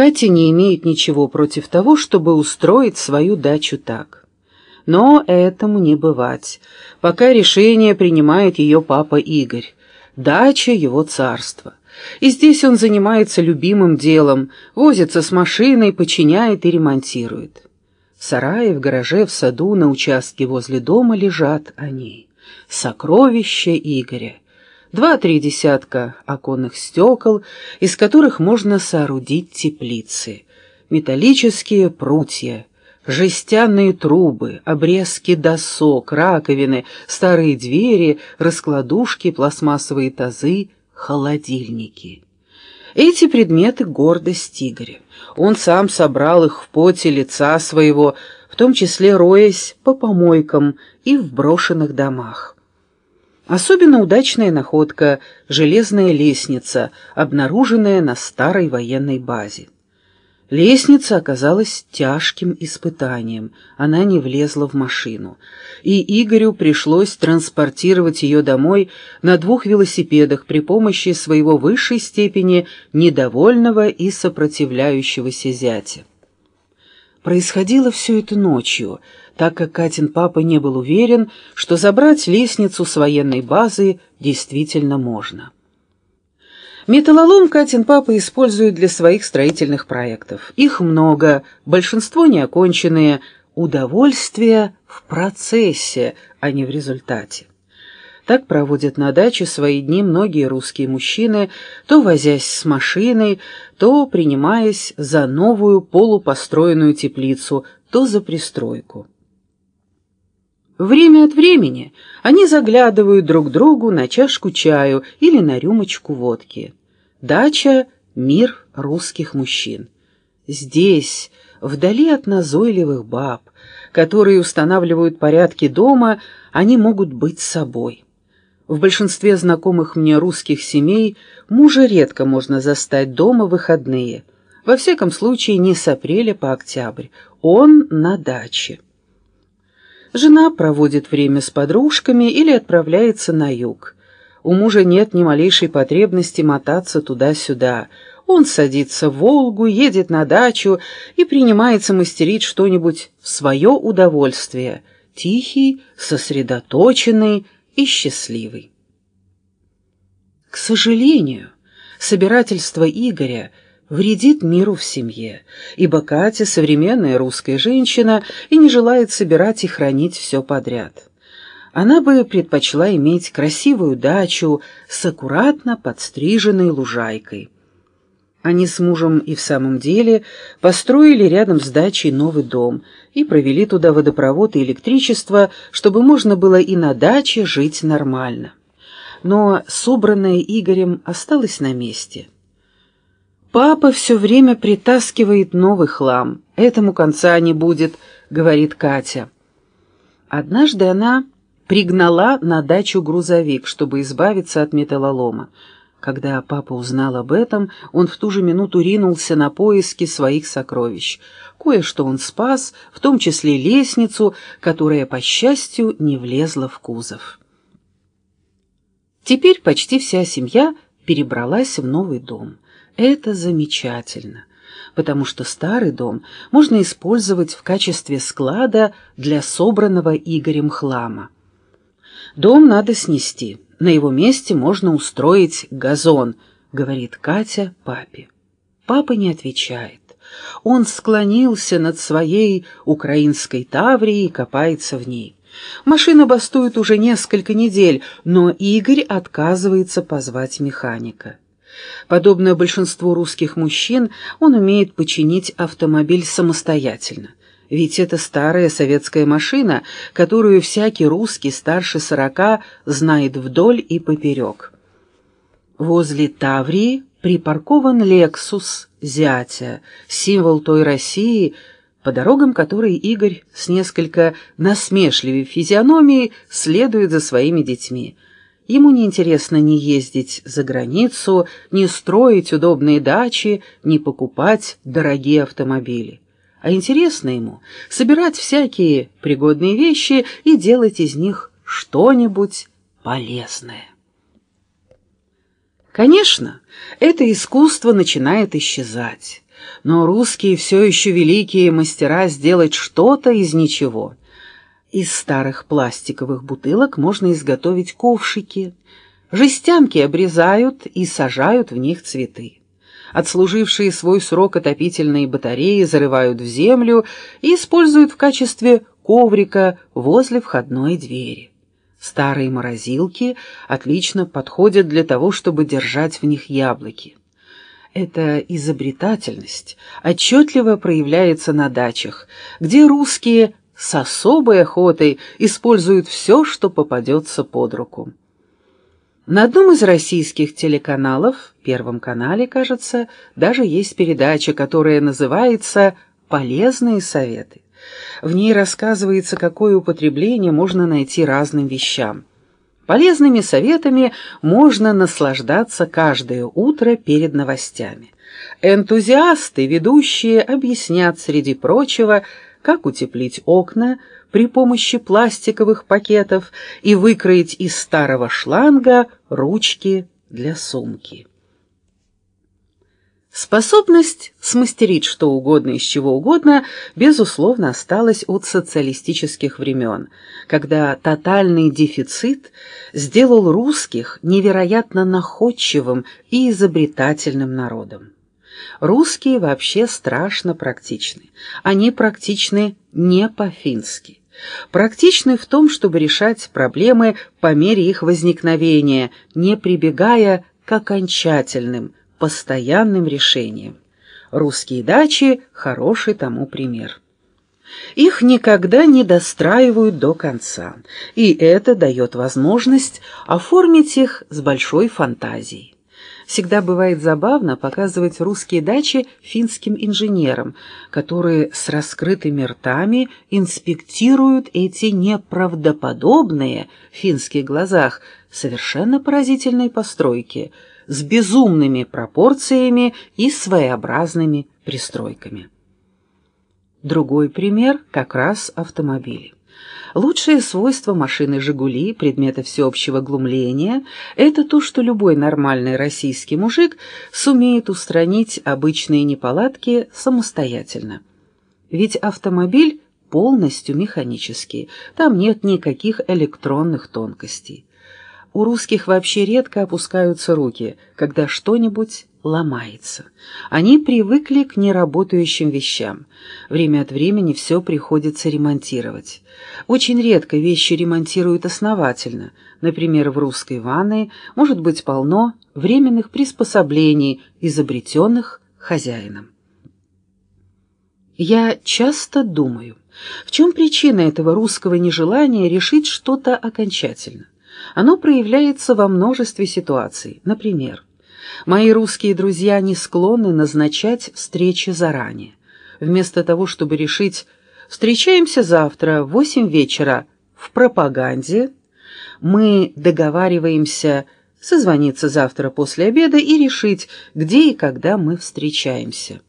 Катя не имеет ничего против того, чтобы устроить свою дачу так. Но этому не бывать, пока решение принимает ее папа Игорь. Дача — его царство. И здесь он занимается любимым делом, возится с машиной, починяет и ремонтирует. В сарае, в гараже, в саду, на участке возле дома лежат они. Сокровища Игоря. Два-три десятка оконных стекол, из которых можно соорудить теплицы. Металлические прутья, жестяные трубы, обрезки досок, раковины, старые двери, раскладушки, пластмассовые тазы, холодильники. Эти предметы — гордость Игоря. Он сам собрал их в поте лица своего, в том числе роясь по помойкам и в брошенных домах. Особенно удачная находка — железная лестница, обнаруженная на старой военной базе. Лестница оказалась тяжким испытанием, она не влезла в машину, и Игорю пришлось транспортировать ее домой на двух велосипедах при помощи своего высшей степени недовольного и сопротивляющегося зятя. Происходило все это ночью — так как Катин папа не был уверен, что забрать лестницу с военной базы действительно можно. Металлолом Катин папа использует для своих строительных проектов. Их много, большинство неоконченные, удовольствие в процессе, а не в результате. Так проводят на даче свои дни многие русские мужчины, то возясь с машиной, то принимаясь за новую полупостроенную теплицу, то за пристройку. Время от времени они заглядывают друг другу на чашку чаю или на рюмочку водки. Дача — мир русских мужчин. Здесь, вдали от назойливых баб, которые устанавливают порядки дома, они могут быть собой. В большинстве знакомых мне русских семей мужа редко можно застать дома выходные. Во всяком случае, не с апреля по октябрь. Он на даче. Жена проводит время с подружками или отправляется на юг. У мужа нет ни малейшей потребности мотаться туда-сюда. Он садится в «Волгу», едет на дачу и принимается мастерить что-нибудь в свое удовольствие. Тихий, сосредоточенный и счастливый. К сожалению, собирательство Игоря — вредит миру в семье, ибо Катя современная русская женщина и не желает собирать и хранить все подряд. Она бы предпочла иметь красивую дачу с аккуратно подстриженной лужайкой. Они с мужем и в самом деле построили рядом с дачей новый дом и провели туда водопровод и электричество, чтобы можно было и на даче жить нормально. Но собранное Игорем осталось на месте – «Папа все время притаскивает новый хлам. Этому конца не будет», — говорит Катя. Однажды она пригнала на дачу грузовик, чтобы избавиться от металлолома. Когда папа узнал об этом, он в ту же минуту ринулся на поиски своих сокровищ. Кое-что он спас, в том числе лестницу, которая, по счастью, не влезла в кузов. Теперь почти вся семья перебралась в новый дом. Это замечательно, потому что старый дом можно использовать в качестве склада для собранного Игорем хлама. Дом надо снести, на его месте можно устроить газон, говорит Катя папе. Папа не отвечает. Он склонился над своей украинской таврией и копается в ней. Машина бастует уже несколько недель, но Игорь отказывается позвать механика. Подобно большинству русских мужчин, он умеет починить автомобиль самостоятельно. Ведь это старая советская машина, которую всякий русский старше сорока знает вдоль и поперек. Возле Таврии припаркован «Лексус» зятя, символ той России, по дорогам которой Игорь с несколько насмешливой физиономией следует за своими детьми – Ему не интересно ни ездить за границу, ни строить удобные дачи, ни покупать дорогие автомобили. А интересно ему собирать всякие пригодные вещи и делать из них что-нибудь полезное. Конечно, это искусство начинает исчезать. но русские все еще великие мастера сделать что-то из ничего. Из старых пластиковых бутылок можно изготовить ковшики. Жестянки обрезают и сажают в них цветы. Отслужившие свой срок отопительные батареи зарывают в землю и используют в качестве коврика возле входной двери. Старые морозилки отлично подходят для того, чтобы держать в них яблоки. Эта изобретательность отчетливо проявляется на дачах, где русские с особой охотой используют все, что попадется под руку. На одном из российских телеканалов, Первом канале, кажется, даже есть передача, которая называется «Полезные советы». В ней рассказывается, какое употребление можно найти разным вещам. Полезными советами можно наслаждаться каждое утро перед новостями. Энтузиасты, ведущие, объяснят, среди прочего, как утеплить окна при помощи пластиковых пакетов и выкроить из старого шланга ручки для сумки. Способность смастерить что угодно из чего угодно, безусловно, осталась от социалистических времен, когда тотальный дефицит сделал русских невероятно находчивым и изобретательным народом. Русские вообще страшно практичны. Они практичны не по-фински. Практичны в том, чтобы решать проблемы по мере их возникновения, не прибегая к окончательным, постоянным решением. Русские дачи – хороший тому пример. Их никогда не достраивают до конца, и это дает возможность оформить их с большой фантазией. Всегда бывает забавно показывать русские дачи финским инженерам, которые с раскрытыми ртами инспектируют эти неправдоподобные в финских глазах совершенно поразительные постройки – с безумными пропорциями и своеобразными пристройками. Другой пример как раз автомобили. Лучшее свойство машины «Жигули», предмета всеобщего глумления, это то, что любой нормальный российский мужик сумеет устранить обычные неполадки самостоятельно. Ведь автомобиль полностью механический, там нет никаких электронных тонкостей. У русских вообще редко опускаются руки, когда что-нибудь ломается. Они привыкли к неработающим вещам. Время от времени все приходится ремонтировать. Очень редко вещи ремонтируют основательно. Например, в русской ванной может быть полно временных приспособлений, изобретенных хозяином. Я часто думаю, в чем причина этого русского нежелания решить что-то окончательно. Оно проявляется во множестве ситуаций. Например, мои русские друзья не склонны назначать встречи заранее. Вместо того, чтобы решить «встречаемся завтра в восемь вечера» в пропаганде, мы договариваемся созвониться завтра после обеда и решить, где и когда мы встречаемся.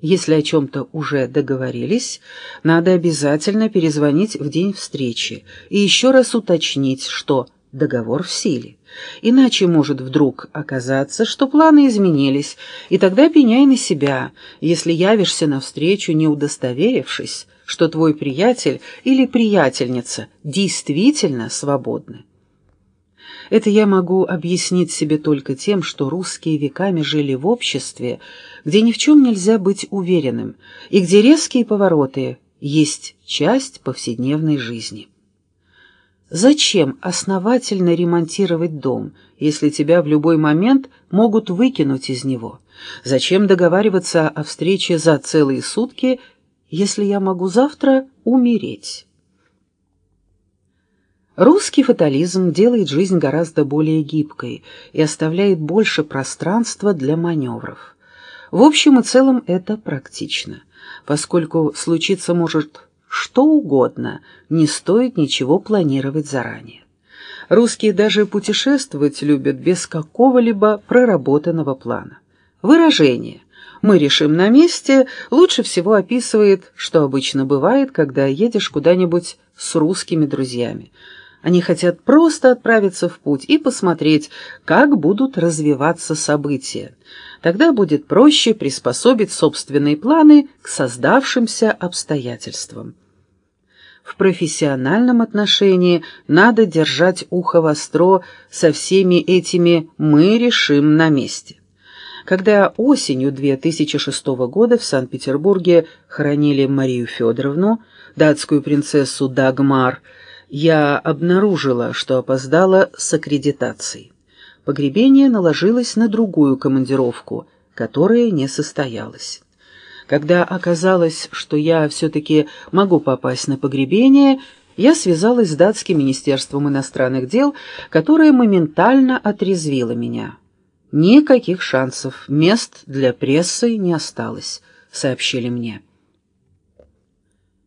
Если о чем-то уже договорились, надо обязательно перезвонить в день встречи и еще раз уточнить, что договор в силе. Иначе может вдруг оказаться, что планы изменились, и тогда пеняй на себя, если явишься навстречу, не удостоверившись, что твой приятель или приятельница действительно свободны. Это я могу объяснить себе только тем, что русские веками жили в обществе, где ни в чем нельзя быть уверенным, и где резкие повороты есть часть повседневной жизни. Зачем основательно ремонтировать дом, если тебя в любой момент могут выкинуть из него? Зачем договариваться о встрече за целые сутки, если я могу завтра умереть? Русский фатализм делает жизнь гораздо более гибкой и оставляет больше пространства для маневров. В общем и целом это практично, поскольку случиться может что угодно, не стоит ничего планировать заранее. Русские даже путешествовать любят без какого-либо проработанного плана. Выражение «мы решим на месте» лучше всего описывает, что обычно бывает, когда едешь куда-нибудь с русскими друзьями – они хотят просто отправиться в путь и посмотреть, как будут развиваться события. Тогда будет проще приспособить собственные планы к создавшимся обстоятельствам. В профессиональном отношении надо держать ухо востро со всеми этими «мы решим на месте». Когда осенью 2006 года в Санкт-Петербурге хоронили Марию Федоровну, датскую принцессу Дагмар, я обнаружила, что опоздала с аккредитацией. Погребение наложилось на другую командировку, которая не состоялась. Когда оказалось, что я все-таки могу попасть на погребение, я связалась с датским министерством иностранных дел, которое моментально отрезвило меня. Никаких шансов, мест для прессы не осталось, сообщили мне.